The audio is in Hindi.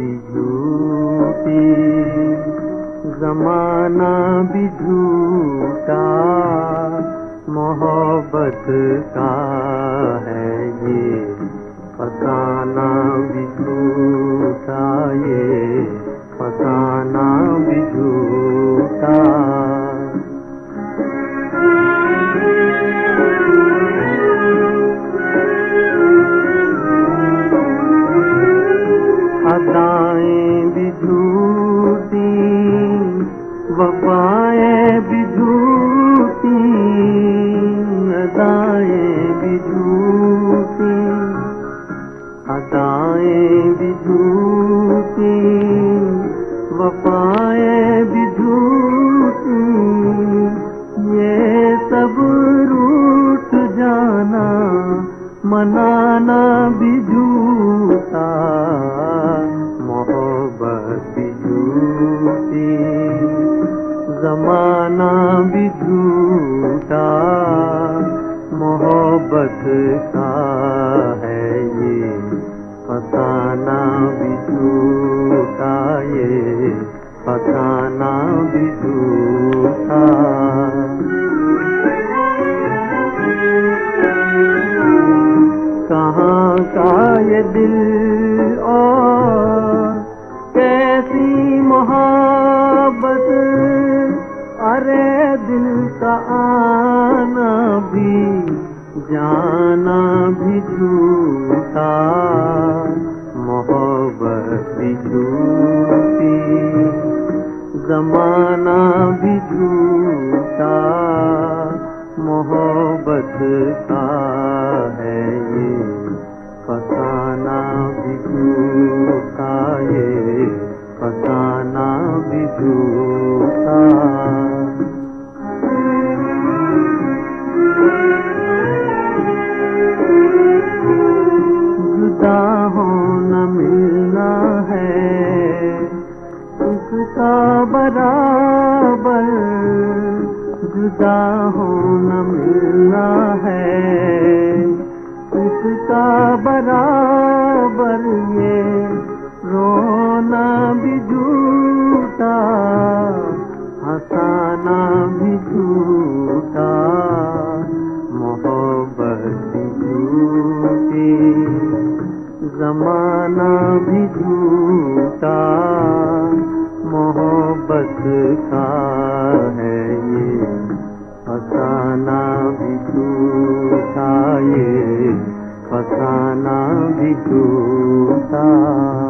झूठी जमाना भी झूठा मोहब्बत का है ये फसाना भी झूठा। वफाएँ भी झूठी अदाएँ भी झूठी अदाएँ भी ये सब रूठ जाना, मनाना भी मोहब्बत भी जमाना भी झूठा मोहब्बत का है ये, फसाना भी झूठा ये फसाना भी झूठा कहाँ का ये दिल और का आना भी, जाना भी झूठा। मोहब्बत भी झूठी, जमाना भी झूठा। मोहब्बत का है ये, फसाना भी झूठा ये, फसाना भी झूठा। उसका बराबर जुदा होना मिलना है। उसका बराबर ये रोना भी झूठा, हंसाना भी झूठा, मोहब्बत झूठी, जमाना भी झूठा फसाना भी टूटा।